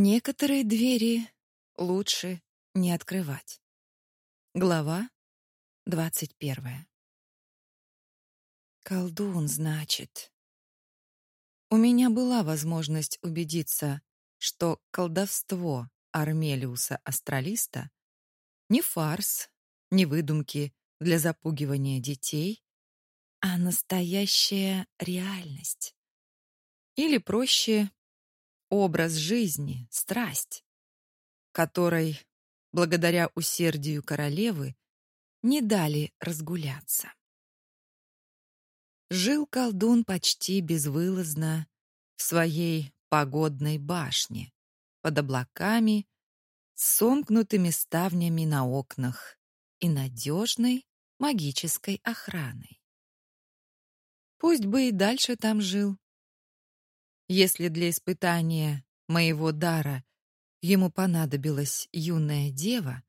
Некоторые двери лучше не открывать. Глава двадцать первая. Колдун, значит. У меня была возможность убедиться, что колдовство Армелиуса Астралиста не фарс, не выдумки для запугивания детей, а настоящая реальность. Или проще образ жизни, страсть, которой, благодаря усердию королевы, не дали разгуляться. Жил колдун почти безвылазно в своей погодной башне, под облаками, с сомкнутыми ставнями на окнах и надежной магической охраной. Пусть бы и дальше там жил, если для испытания моего дара ему понадобилась юная дева,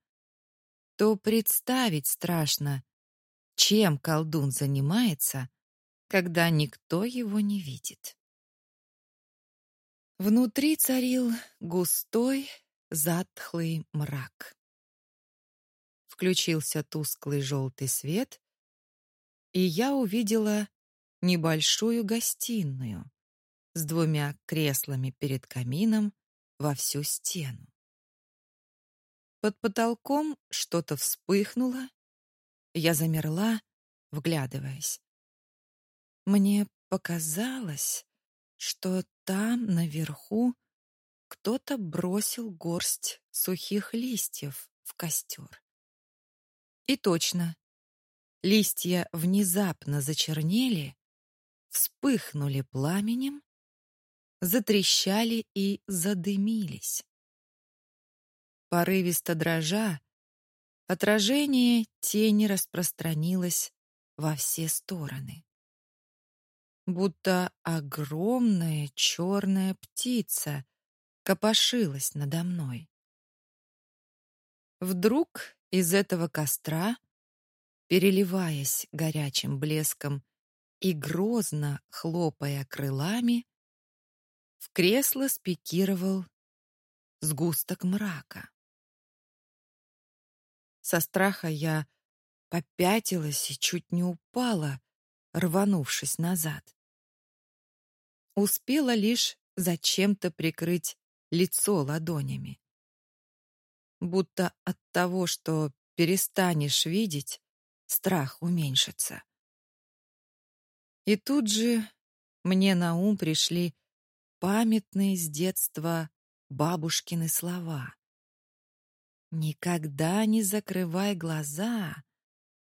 то представить страшно, чем колдун занимается, когда никто его не видит. Внутри царил густой, затхлый мрак. Включился тусклый желтый свет, и я увидела небольшую гостиную, с двумя креслами перед камином во всю стену. Под потолком что-то вспыхнуло. Я замерла, вглядываясь. Мне показалось, что там наверху кто-то бросил горсть сухих листьев в костер. И точно, листья внезапно зачернели, вспыхнули пламенем затрещали и задымились. Порывисто дрожа, отражение тени распространилось во все стороны. Будто огромная черная птица копошилась надо мной. Вдруг из этого костра, переливаясь горячим блеском и грозно хлопая крылами, в кресло спикировал сгусток мрака. Со страха я попятилась и чуть не упала, рванувшись назад. Успела лишь зачем-то прикрыть лицо ладонями. Будто от того, что перестанешь видеть, страх уменьшится. И тут же мне на ум пришли памятные с детства бабушкины слова. Никогда не закрывай глаза,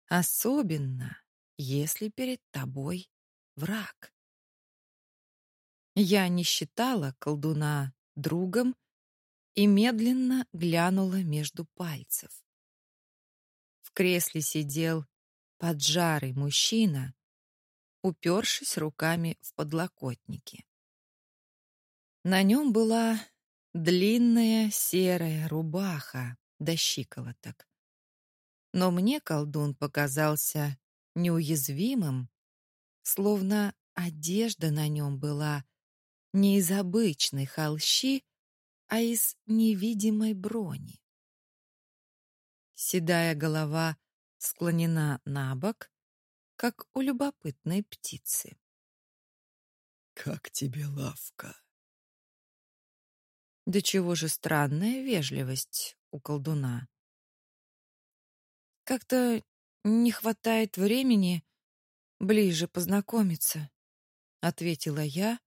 особенно если перед тобой враг. Я не считала колдуна другом и медленно глянула между пальцев. В кресле сидел поджарый мужчина, упершись руками в подлокотники. На нем была длинная серая рубаха до щиколоток. Но мне колдун показался неуязвимым, словно одежда на нем была не из обычной холщи, а из невидимой брони. Седая голова склонена на бок, как у любопытной птицы. «Как тебе лавка?» Да чего же странная вежливость у колдуна. Как-то не хватает времени ближе познакомиться, ответила я,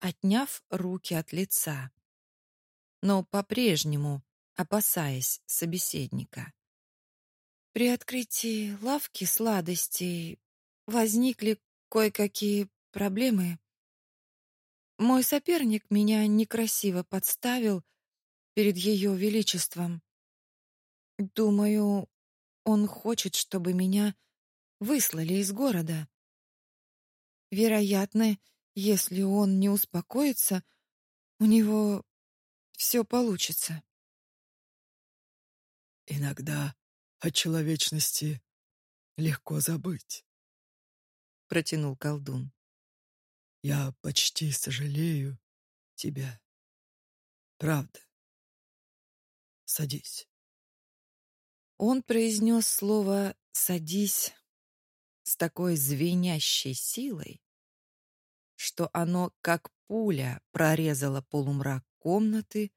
отняв руки от лица, но по-прежнему опасаясь собеседника. При открытии лавки сладостей возникли кое-какие проблемы. Мой соперник меня некрасиво подставил перед ее величеством. Думаю, он хочет, чтобы меня выслали из города. Вероятно, если он не успокоится, у него все получится. Иногда о человечности легко забыть, протянул колдун. Я почти сожалею тебя. правда. Садись. Он произнес слово «садись» с такой звенящей силой, что оно, как пуля, прорезало полумрак комнаты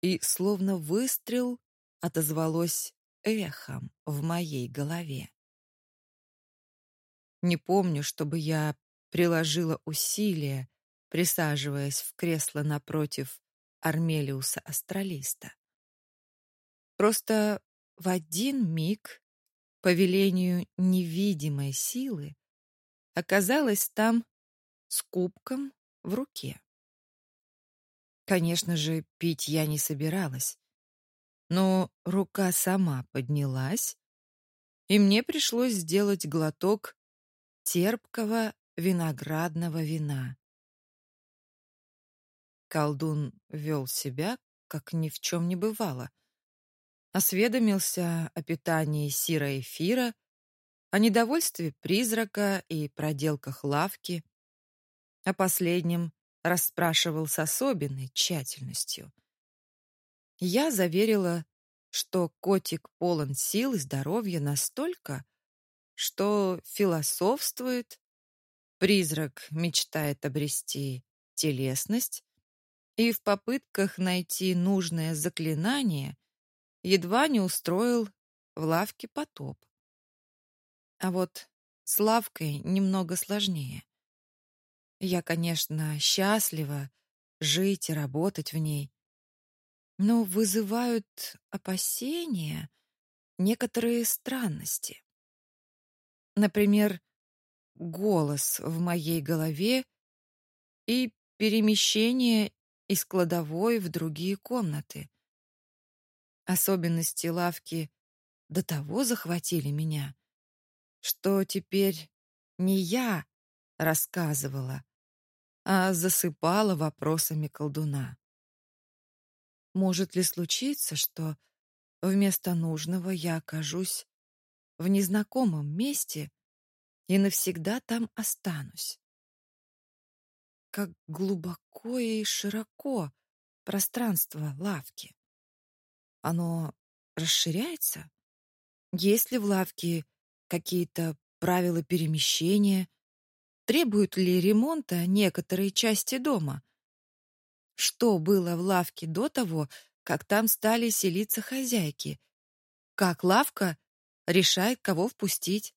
и, словно выстрел, отозвалось эхом в моей голове. Не помню, чтобы я приложила усилия, присаживаясь в кресло напротив Армелиуса Астралиста. Просто в один миг по велению невидимой силы оказалась там с кубком в руке. Конечно же, пить я не собиралась, но рука сама поднялась, и мне пришлось сделать глоток терпкого виноградного вина. Колдун вел себя, как ни в чем не бывало. Осведомился о питании сира эфира, о недовольстве призрака и проделках лавки. О последнем расспрашивал с особенной тщательностью. Я заверила, что котик полон сил и здоровья настолько, что философствует, призрак мечтает обрести телесность, и в попытках найти нужное заклинание едва не устроил в лавке потоп. А вот с лавкой немного сложнее. Я, конечно, счастлива жить и работать в ней, но вызывают опасения некоторые странности. Например, голос в моей голове и перемещение из кладовой в другие комнаты. Особенности лавки до того захватили меня, что теперь не я рассказывала, а засыпала вопросами колдуна. Может ли случиться, что вместо нужного я окажусь в незнакомом месте и навсегда там останусь? как глубоко и широко пространство лавки. Оно расширяется? Есть ли в лавке какие-то правила перемещения? Требуют ли ремонта некоторые части дома? Что было в лавке до того, как там стали селиться хозяйки? Как лавка решает, кого впустить?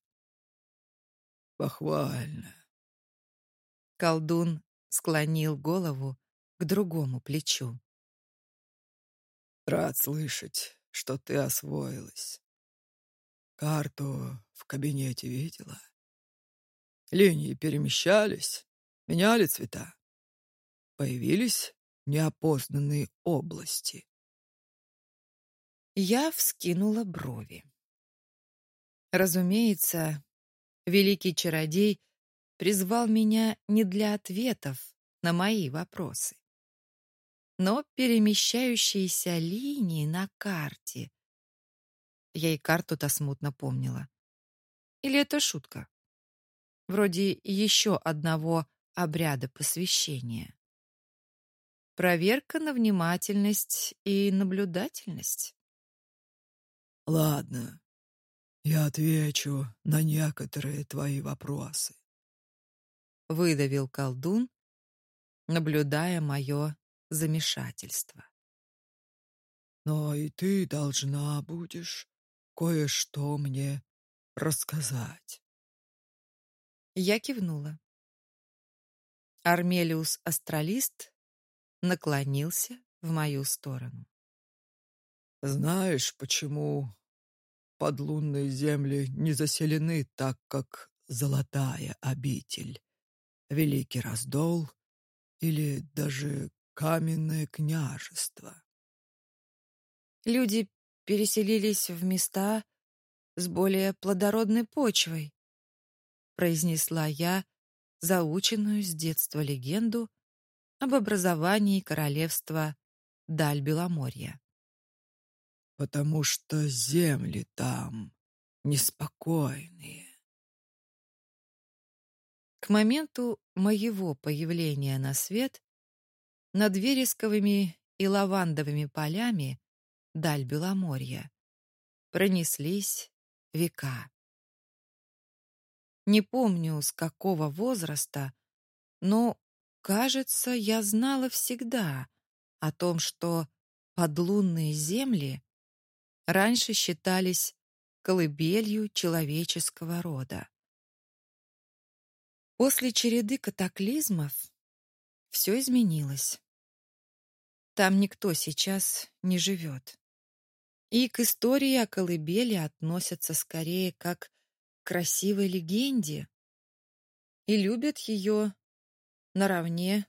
Похвально. Колдун склонил голову к другому плечу. Рад слышать, что ты освоилась. Карту в кабинете видела? Линии перемещались, меняли цвета. Появились неопознанные области. Я вскинула брови. Разумеется, великий чародей призвал меня не для ответов на мои вопросы. Но перемещающиеся линии на карте... Я и карту-то смутно помнила. Или это шутка? Вроде еще одного обряда посвящения. Проверка на внимательность и наблюдательность. Ладно, я отвечу на некоторые твои вопросы выдавил колдун, наблюдая мое замешательство. Но и ты должна будешь кое-что мне рассказать. Я кивнула. Армелиус Астралист наклонился в мою сторону. Знаешь, почему подлунные земли не заселены так, как золотая обитель? Великий Раздол или даже Каменное княжество. Люди переселились в места с более плодородной почвой, произнесла я заученную с детства легенду об образовании королевства Даль-Беломорья. Потому что земли там неспокойные. К моменту моего появления на свет над вересковыми и лавандовыми полями даль Беломорья пронеслись века. Не помню, с какого возраста, но, кажется, я знала всегда о том, что подлунные земли раньше считались колыбелью человеческого рода. После череды катаклизмов все изменилось. Там никто сейчас не живет. И к истории о колыбели относятся скорее как к красивой легенде и любят ее наравне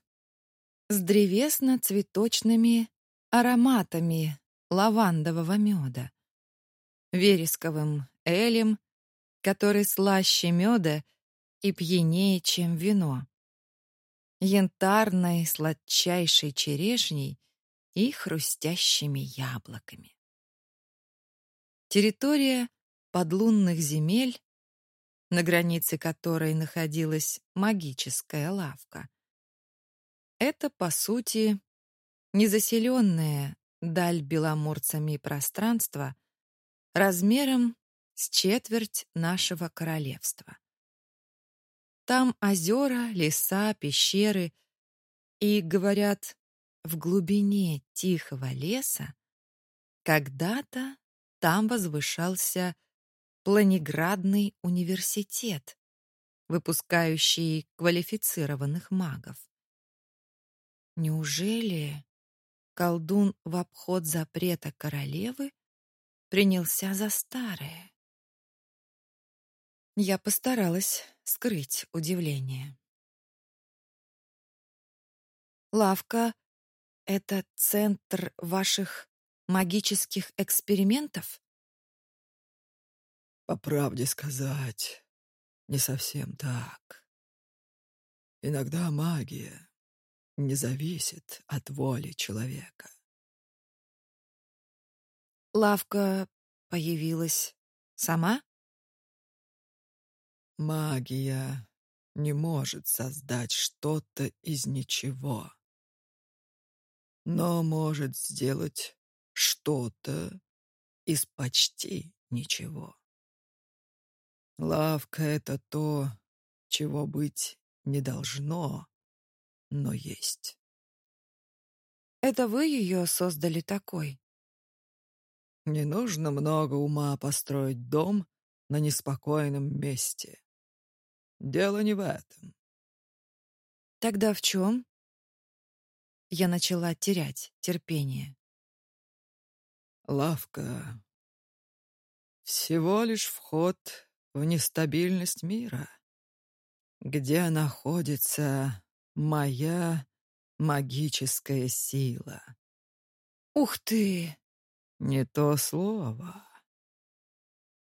с древесно-цветочными ароматами лавандового меда, вересковым элем, который слаще меда и пьянее, чем вино, янтарной сладчайшей черешней и хрустящими яблоками. Территория подлунных земель, на границе которой находилась магическая лавка, это, по сути, незаселенное даль беломорцами пространство размером с четверть нашего королевства. Там озера, леса, пещеры и, говорят, в глубине тихого леса когда-то там возвышался Планеградный университет, выпускающий квалифицированных магов. Неужели колдун в обход запрета королевы принялся за старое? Я постаралась скрыть удивление. Лавка — это центр ваших магических экспериментов? По правде сказать, не совсем так. Иногда магия не зависит от воли человека. Лавка появилась сама? Магия не может создать что-то из ничего, но может сделать что-то из почти ничего. Лавка — это то, чего быть не должно, но есть. Это вы ее создали такой? Не нужно много ума построить дом на неспокойном месте. Дело не в этом. Тогда в чем? Я начала терять терпение. Лавка — всего лишь вход в нестабильность мира, где находится моя магическая сила. Ух ты! Не то слово.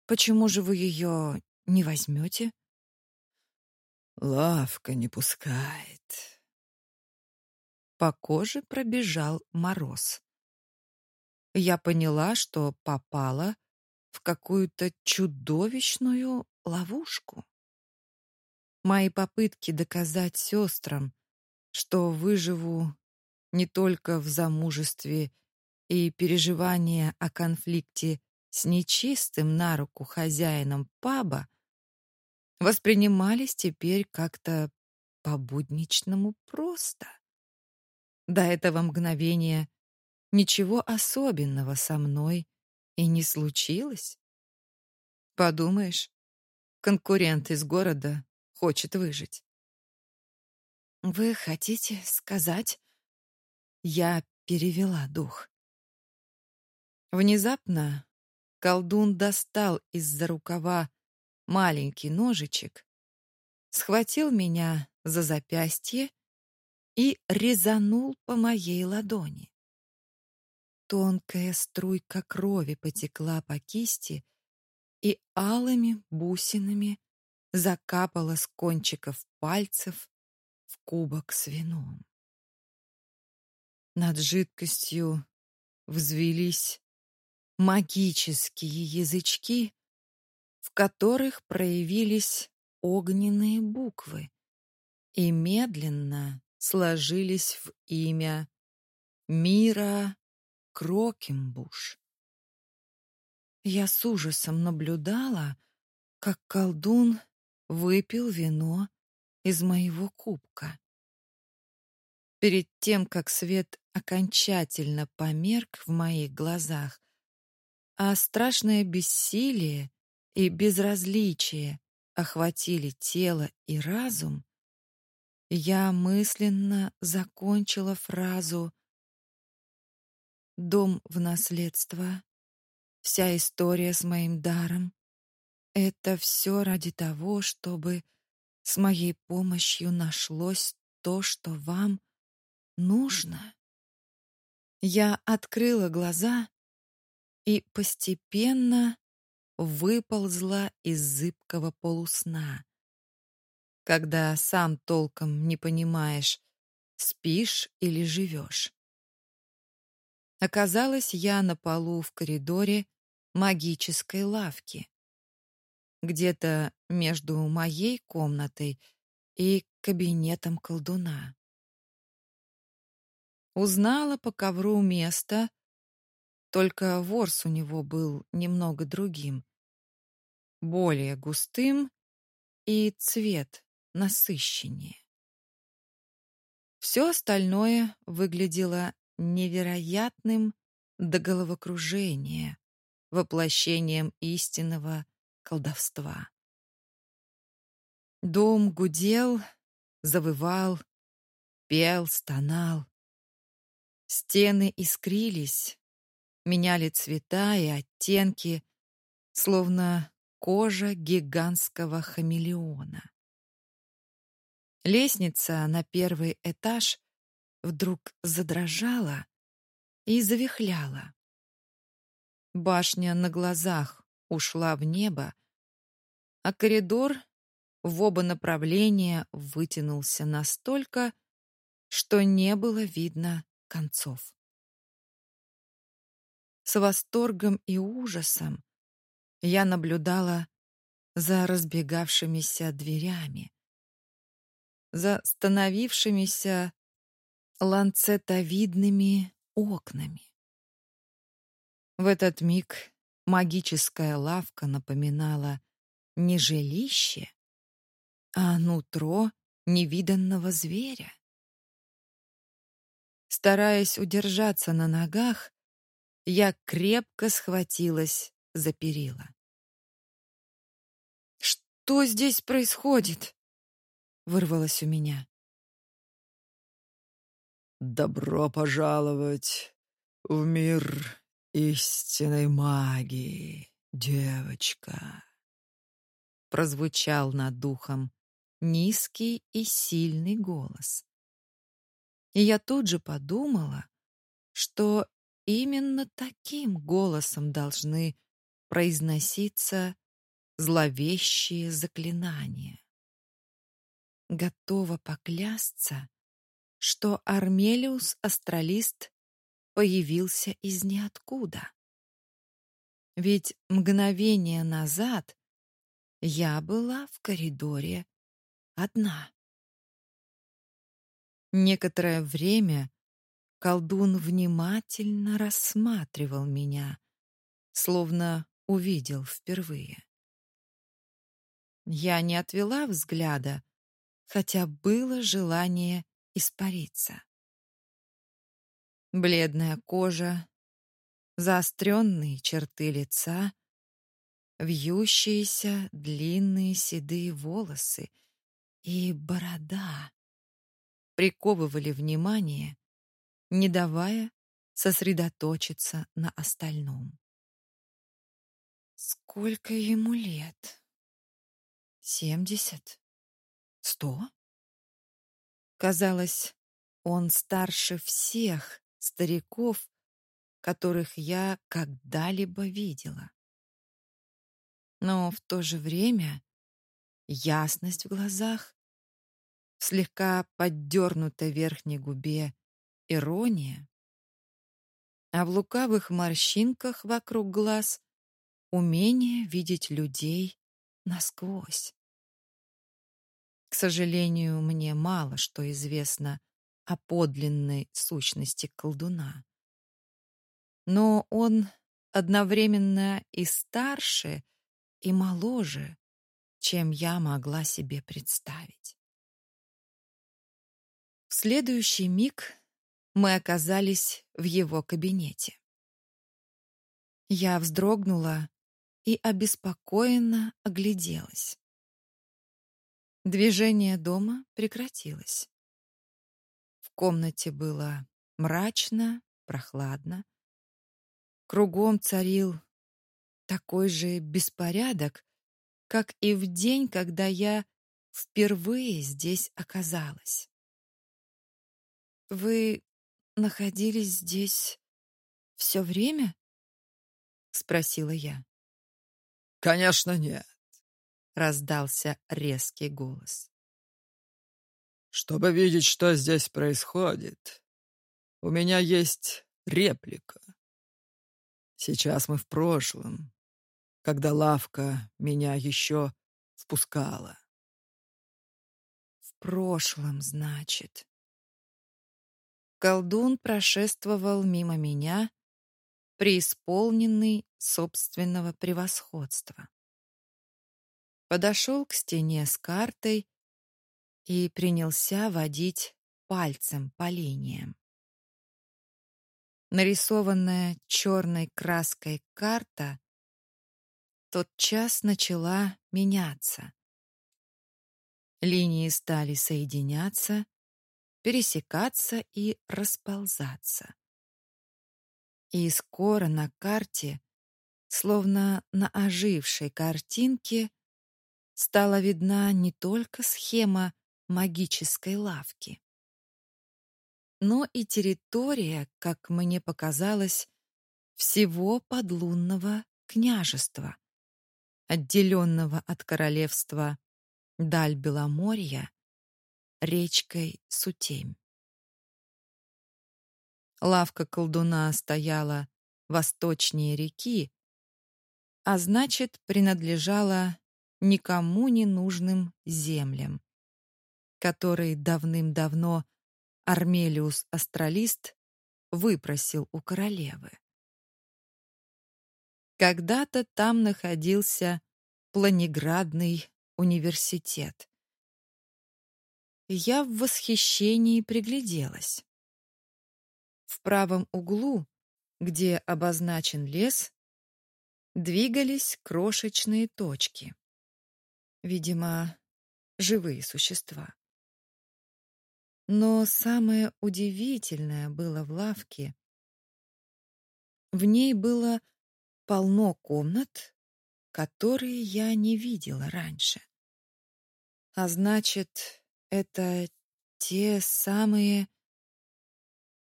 Почему же вы ее не возьмете? Лавка не пускает. По коже пробежал мороз. Я поняла, что попала в какую-то чудовищную ловушку. Мои попытки доказать сестрам, что выживу не только в замужестве и переживания о конфликте с нечистым на руку хозяином паба, воспринимались теперь как-то по-будничному просто. До этого мгновения ничего особенного со мной и не случилось. Подумаешь, конкурент из города хочет выжить. Вы хотите сказать? Я перевела дух. Внезапно колдун достал из-за рукава маленький ножичек, схватил меня за запястье и резанул по моей ладони. Тонкая струйка крови потекла по кисти и алыми бусинами закапала с кончиков пальцев в кубок с вином. Над жидкостью взвелись магические язычки, в которых проявились огненные буквы и медленно сложились в имя Мира Крокембуш. Я с ужасом наблюдала, как колдун выпил вино из моего кубка. Перед тем, как свет окончательно померк в моих глазах, а страшное бессилие и безразличие охватили тело и разум, я мысленно закончила фразу «Дом в наследство, вся история с моим даром — это все ради того, чтобы с моей помощью нашлось то, что вам нужно». Я открыла глаза и постепенно выползла из зыбкого полусна. Когда сам толком не понимаешь, спишь или живешь. Оказалось, я на полу в коридоре магической лавки. Где-то между моей комнатой и кабинетом колдуна. Узнала по ковру место, только ворс у него был немного другим, более густым и цвет насыщеннее. Все остальное выглядело невероятным до головокружения, воплощением истинного колдовства. Дом гудел, завывал, пел, стонал. Стены искрились, меняли цвета и оттенки, словно кожа гигантского хамелеона. Лестница на первый этаж вдруг задрожала и завихляла. Башня на глазах ушла в небо, а коридор в оба направления вытянулся настолько, что не было видно концов. С восторгом и ужасом я наблюдала за разбегавшимися дверями, за становившимися ланцетовидными окнами. В этот миг магическая лавка напоминала не жилище, а нутро невиданного зверя. Стараясь удержаться на ногах, я крепко схватилась за перила. «Что здесь происходит?» — вырвалось у меня. «Добро пожаловать в мир истинной магии, девочка!» Прозвучал над духом низкий и сильный голос. И я тут же подумала, что Именно таким голосом должны произноситься зловещие заклинания. Готова поклясться, что Армелиус Астралист появился из ниоткуда. Ведь мгновение назад я была в коридоре одна. Некоторое время Колдун внимательно рассматривал меня, словно увидел впервые. Я не отвела взгляда, хотя было желание испариться. Бледная кожа, заостренные черты лица, вьющиеся длинные седые волосы и борода приковывали внимание не давая сосредоточиться на остальном. Сколько ему лет? Семьдесят? Сто? Казалось, он старше всех стариков, которых я когда-либо видела. Но в то же время ясность в глазах, слегка поддернутой верхней губе ирония, а в лукавых морщинках вокруг глаз умение видеть людей насквозь. К сожалению, мне мало что известно о подлинной сущности колдуна. Но он одновременно и старше, и моложе, чем я могла себе представить. В следующий миг мы оказались в его кабинете. Я вздрогнула и обеспокоенно огляделась. Движение дома прекратилось. Комнате было мрачно, прохладно. Кругом царил такой же беспорядок, как и в день, когда я впервые здесь оказалась. Вы находились здесь все время? спросила я. Конечно, нет, раздался резкий голос. Чтобы видеть, что здесь происходит, у меня есть реплика. Сейчас мы в прошлом, когда лавка меня еще впускала. В прошлом, значит. Колдун прошествовал мимо меня, преисполненный собственного превосходства. Подошел к стене с картой и принялся водить пальцем по линиям. Нарисованная черной краской карта тотчас начала меняться. Линии стали соединяться, пересекаться и расползаться. И скоро на карте, словно на ожившей картинке, стала видна не только схема магической лавки, но и территория, как мне показалось, всего подлунного княжества, отделенного от королевства Даль-Беломорья речкой Сутемь. Лавка колдуна стояла восточнее реки, а значит, принадлежала никому не нужным землям, которые давным-давно Армелиус Астралист выпросил у королевы. Когда-то там находился Планеградный университет. Я в восхищении пригляделась. В правом углу, где обозначен лес, двигались крошечные точки. Видимо, живые существа. Но самое удивительное было в лавке. В ней было полно комнат, которые я не видела раньше. А значит, это те самые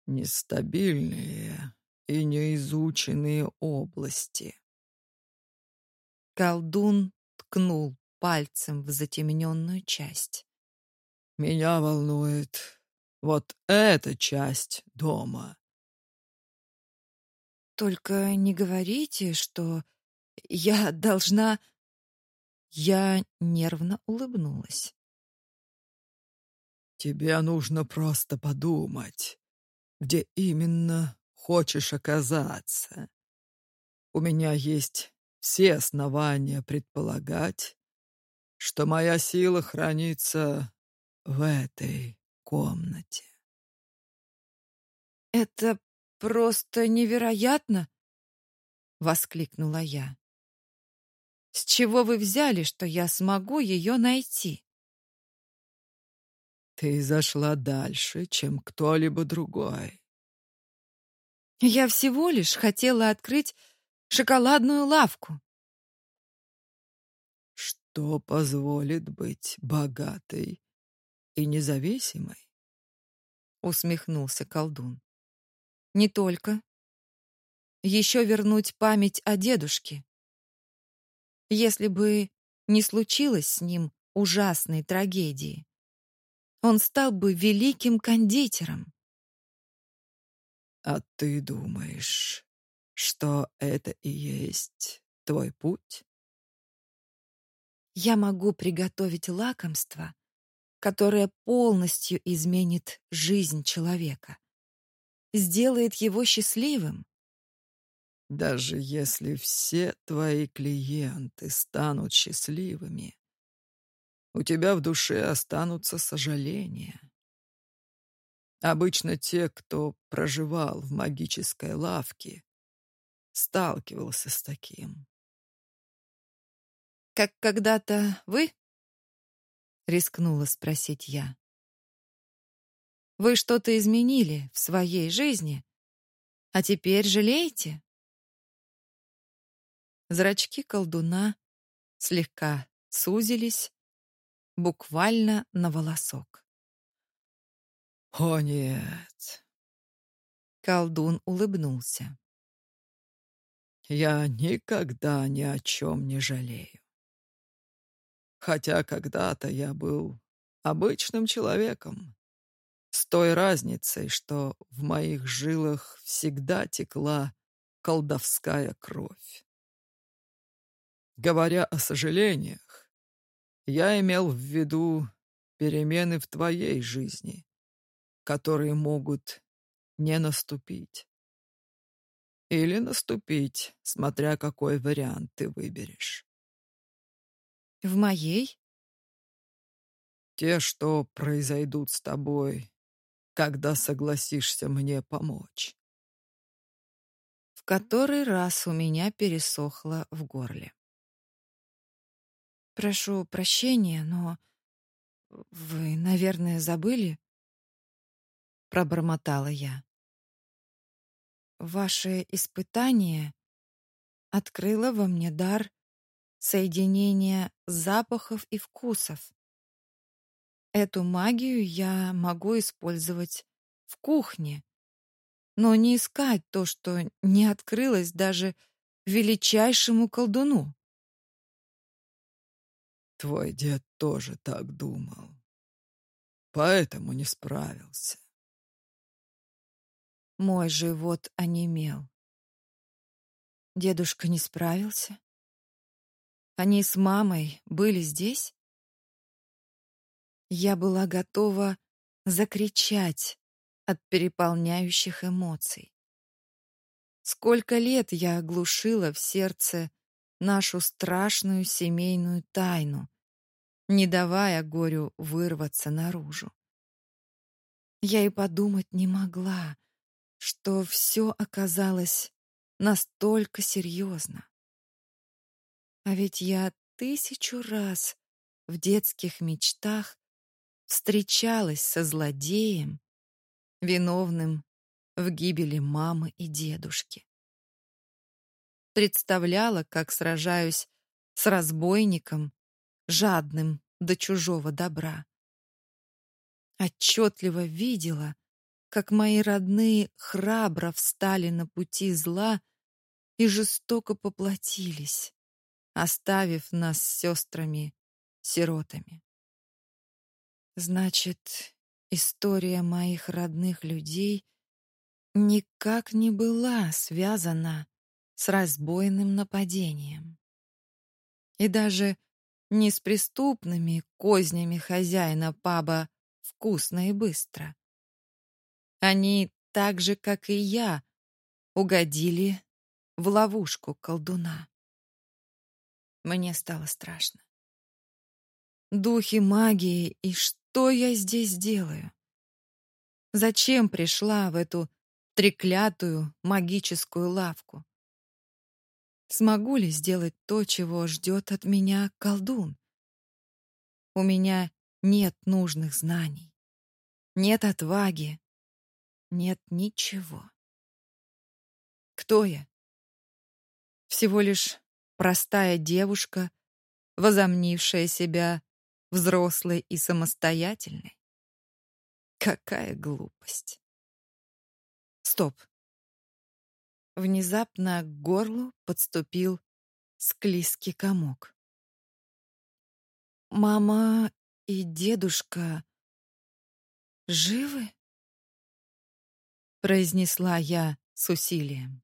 нестабильные и неизученные области. Колдун ткнул пальцем в затемненную часть. Меня волнует вот эта часть дома. Только не говорите, что я должна Я нервно улыбнулась. Тебе нужно просто подумать, где именно хочешь оказаться. У меня есть все основания предполагать, что моя сила хранится в этой комнате. Это просто невероятно, воскликнула я. С чего вы взяли, что я смогу ее найти? Ты зашла дальше, чем кто-либо другой. Я всего лишь хотела открыть шоколадную лавку. Что позволит быть богатой и независимой? усмехнулся колдун. Не только. Еще вернуть память о дедушке. Если бы не случилось с ним ужасной трагедии, он стал бы великим кондитером. А ты думаешь, что это и есть твой путь? Я могу приготовить лакомство, которая полностью изменит жизнь человека, сделает его счастливым. Даже если все твои клиенты станут счастливыми, у тебя в душе останутся сожаления. Обычно те, кто проживал в магической лавке, сталкивался с таким. «Как когда-то вы?» — рискнула спросить я. «Вы что-то изменили в своей жизни, а теперь жалеете?» Зрачки колдуна слегка сузились, буквально на волосок. «О, нет!» Колдун улыбнулся. «Я никогда ни о чем не жалею. Хотя когда-то я был обычным человеком, с той разницей, что в моих жилах всегда текла колдовская кровь. Говоря о сожалениях, я имел в виду перемены в твоей жизни, которые могут не наступить. Или наступить, смотря какой вариант ты выберешь. В моей? Те, что произойдут с тобой, когда согласишься мне помочь. В который раз у меня пересохло в горле. Прошу прощения, но вы, наверное, забыли? Пробормотала я. Ваше испытание открыло во мне дар соединения запахов и вкусов. Эту магию я могу использовать в кухне, но не искать то, что не открылось даже величайшему колдуну. Твой дед тоже так думал. Поэтому не справился. Мой живот онемел. Дедушка не справился? Они с мамой были здесь? Я была готова закричать от переполняющих эмоций. Сколько лет я оглушила в сердце нашу страшную семейную тайну, не давая горю вырваться наружу. Я и подумать не могла, что все оказалось настолько серьезно. А ведь я тысячу раз в детских мечтах встречалась со злодеем, виновным в гибели мамы и дедушки. Представляла, как сражаюсь с разбойником, жадным до чужого добра. Отчетливо видела, как мои родные храбро встали на пути зла и жестоко поплатились, оставив нас с сестрами сиротами. Значит, история моих родных людей никак не была связана с разбойным нападением. И даже не с преступными кознями хозяина паба вкусно и быстро. Они, так же, как и я, угодили в ловушку колдуна. Мне стало страшно. Духи магии, и что я здесь делаю? Зачем пришла в эту треклятую магическую лавку? Смогу ли сделать то, чего ждет от меня колдун? У меня нет нужных знаний, нет отваги, нет ничего. Кто я? Всего лишь простая девушка, возомнившая себя взрослой и самостоятельной. Какая глупость. Стоп. Внезапно к горлу подступил склизкий комок. Мама и дедушка живы? произнесла я с усилием.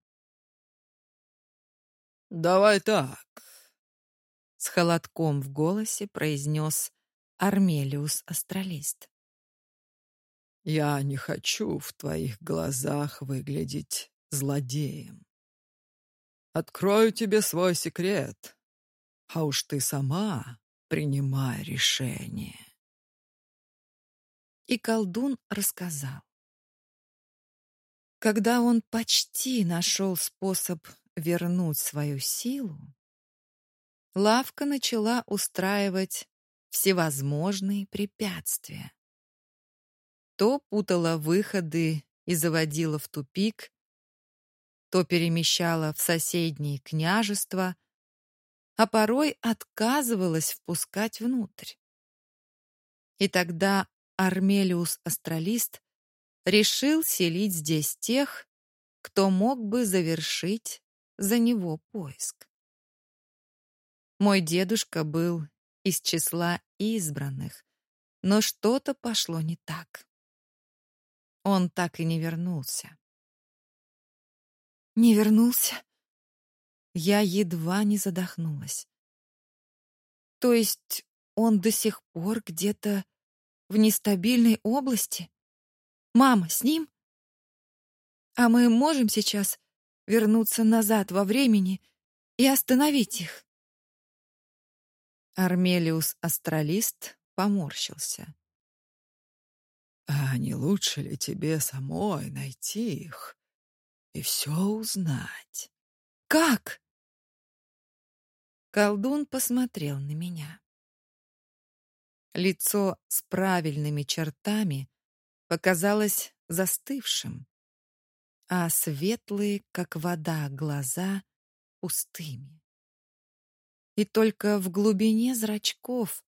Давай так, с холодком в голосе произнес Армелиус Астралист. «Я не хочу в твоих глазах выглядеть злодеем. Открою тебе свой секрет, а уж ты сама принимай решение». И колдун рассказал. Когда он почти нашел способ вернуть свою силу, лавка начала устраивать всевозможные препятствия. То путала выходы и заводила в тупик, то перемещала в соседние княжества, а порой отказывалась впускать внутрь. И тогда Армелиус Астралист решил селить здесь тех, кто мог бы завершить за него поиск. Мой дедушка был из числа избранных, но что-то пошло не так. Он так и не вернулся. Не вернулся? Я едва не задохнулась. То есть он до сих пор где-то в нестабильной области? Мама с ним? А мы можем сейчас вернуться назад во времени и остановить их? Армелиус Астралист поморщился. А не лучше ли тебе самой найти их и все узнать? Как? Колдун посмотрел на меня. Лицо с правильными чертами показалось застывшим, а светлые, как вода, глаза пустыми. И только в глубине зрачков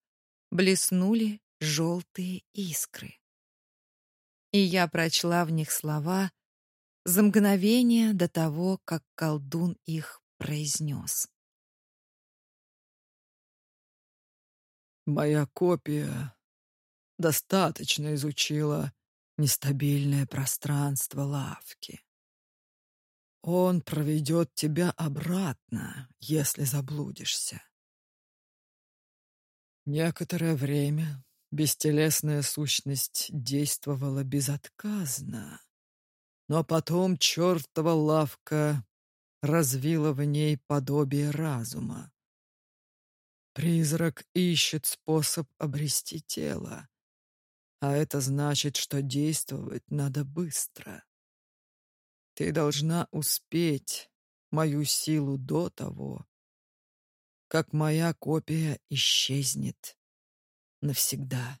блеснули желтые искры. И я прочла в них слова за мгновение до того, как колдун их произнес. Моя копия достаточно изучила нестабильное пространство лавки. Он проведет тебя обратно, если заблудишься. Некоторое время бестелесная сущность действовала безотказно, но потом чертова лавка развила в ней подобие разума. Призрак ищет способ обрести тело, а это значит, что действовать надо быстро. Ты должна успеть мою силу до того, как моя копия исчезнет навсегда.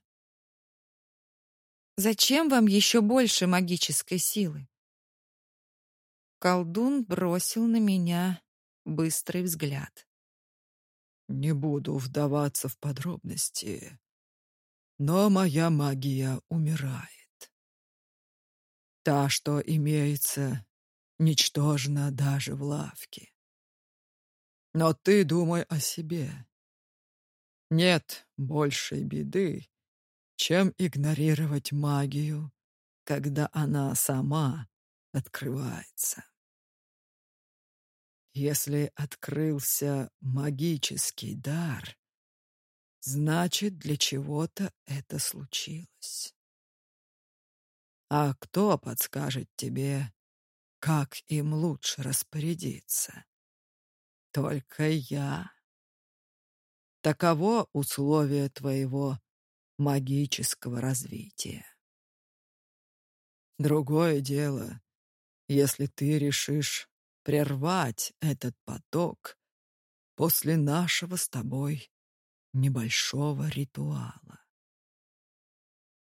Зачем вам еще больше магической силы? Колдун бросил на меня быстрый взгляд. Не буду вдаваться в подробности, но моя магия умирает. Та, что имеется, ничтожна даже в лавке. Но ты думай о себе. Нет большей беды, чем игнорировать магию, когда она сама открывается. Если открылся магический дар, Значит, для чего-то это случилось. А кто подскажет тебе, как им лучше распорядиться? Только я. Таково условие твоего магического развития. Другое дело, если ты решишь прервать этот поток после нашего с тобой небольшого ритуала.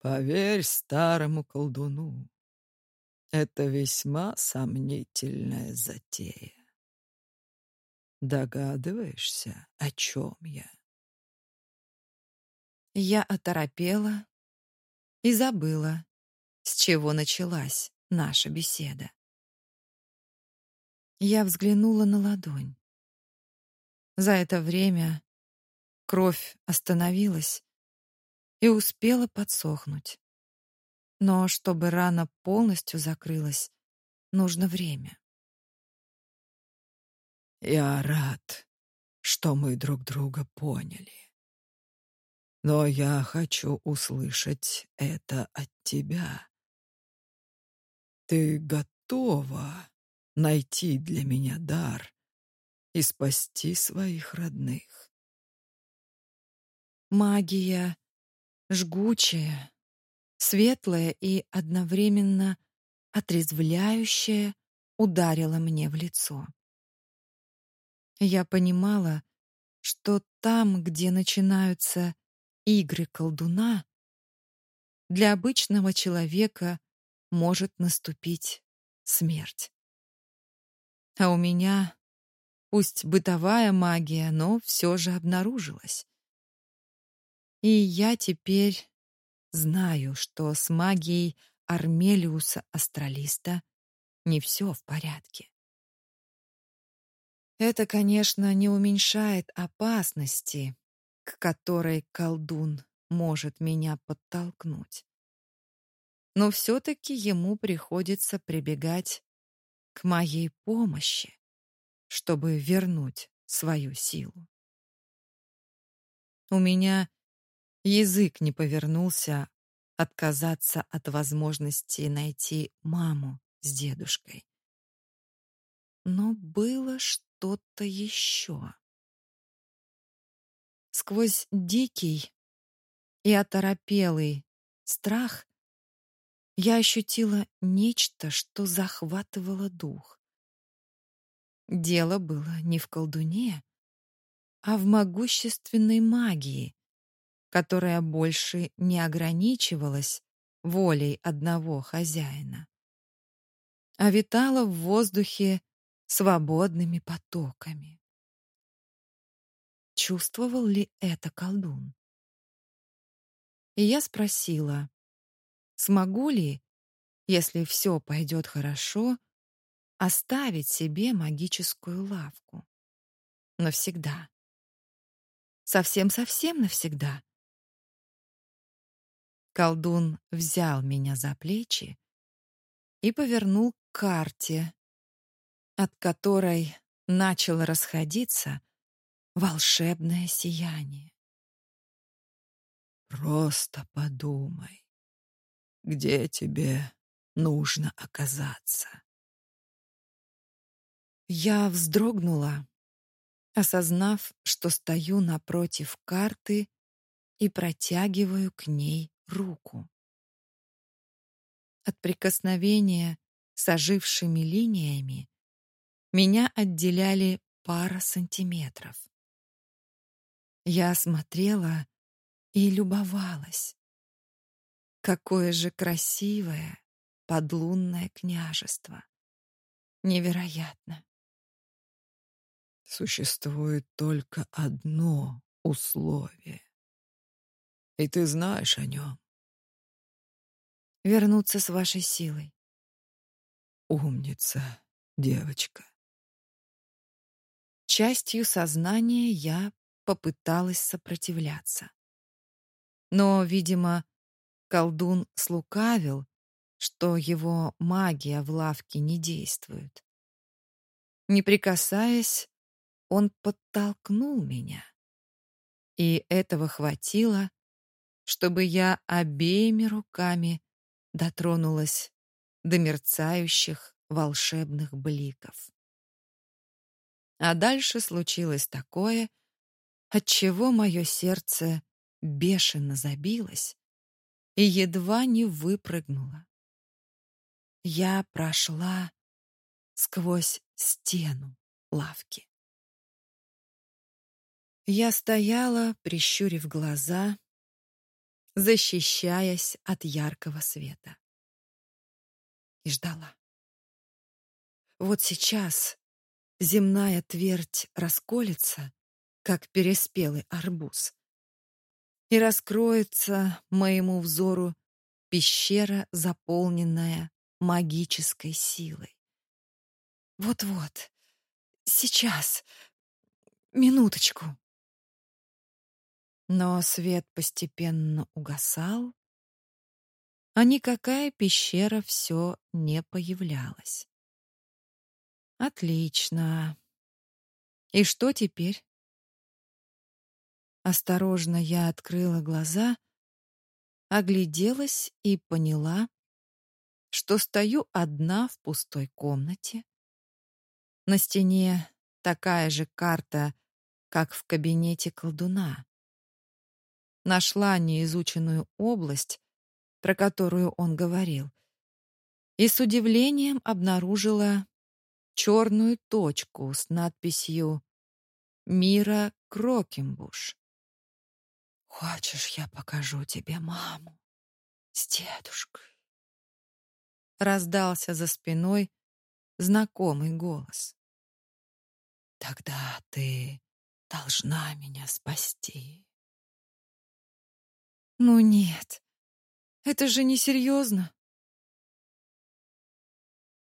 Поверь старому колдуну, это весьма сомнительная затея. Догадываешься, о чем я? Я оторопела и забыла, с чего началась наша беседа. Я взглянула на ладонь. За это время Кровь остановилась и успела подсохнуть. Но чтобы рана полностью закрылась, нужно время. Я рад, что мы друг друга поняли. Но я хочу услышать это от тебя. Ты готова найти для меня дар и спасти своих родных. Магия жгучая, светлая и одновременно отрезвляющая ударила мне в лицо. Я понимала, что там, где начинаются игры колдуна, для обычного человека может наступить смерть. А у меня, пусть бытовая магия, но все же обнаружилась. И я теперь знаю, что с магией Армелиуса Астралиста не все в порядке. Это, конечно, не уменьшает опасности, к которой колдун может меня подтолкнуть. Но все-таки ему приходится прибегать к моей помощи, чтобы вернуть свою силу. У меня язык не повернулся отказаться от возможности найти маму с дедушкой. Но было что-то еще. Сквозь дикий и оторопелый страх я ощутила нечто, что захватывало дух. Дело было не в колдуне, а в могущественной магии, которая больше не ограничивалась волей одного хозяина, а витала в воздухе свободными потоками. Чувствовал ли это колдун? И я спросила, Смогу ли, если все пойдет хорошо, оставить себе магическую лавку? Навсегда. Совсем-совсем навсегда. Колдун взял меня за плечи и повернул к карте, от которой начало расходиться волшебное сияние. Просто подумай где тебе нужно оказаться. Я вздрогнула, осознав, что стою напротив карты и протягиваю к ней руку. От прикосновения с ожившими линиями меня отделяли пара сантиметров. Я смотрела и любовалась. Какое же красивое подлунное княжество. Невероятно. Существует только одно условие. И ты знаешь о нем. Вернуться с вашей силой. Умница, девочка. Частью сознания я попыталась сопротивляться. Но, видимо, Колдун слукавил, что его магия в лавке не действует. Не прикасаясь, он подтолкнул меня. И этого хватило, чтобы я обеими руками дотронулась до мерцающих волшебных бликов. А дальше случилось такое, от чего мое сердце бешено забилось, и едва не выпрыгнула. Я прошла сквозь стену лавки. Я стояла, прищурив глаза, защищаясь от яркого света. И ждала. Вот сейчас земная твердь расколется, как переспелый арбуз, и раскроется моему взору пещера, заполненная магической силой. Вот-вот, сейчас, минуточку. Но свет постепенно угасал, а никакая пещера все не появлялась. Отлично. И что теперь? Осторожно я открыла глаза, огляделась и поняла, что стою одна в пустой комнате. На стене такая же карта, как в кабинете колдуна. Нашла неизученную область, про которую он говорил, и с удивлением обнаружила черную точку с надписью «Мира Крокембуш». «Хочешь, я покажу тебе маму с дедушкой?» Раздался за спиной знакомый голос. «Тогда ты должна меня спасти». «Ну нет, это же несерьезно.